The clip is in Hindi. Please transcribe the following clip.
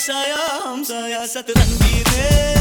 शाया हम साया सतरंगी रे।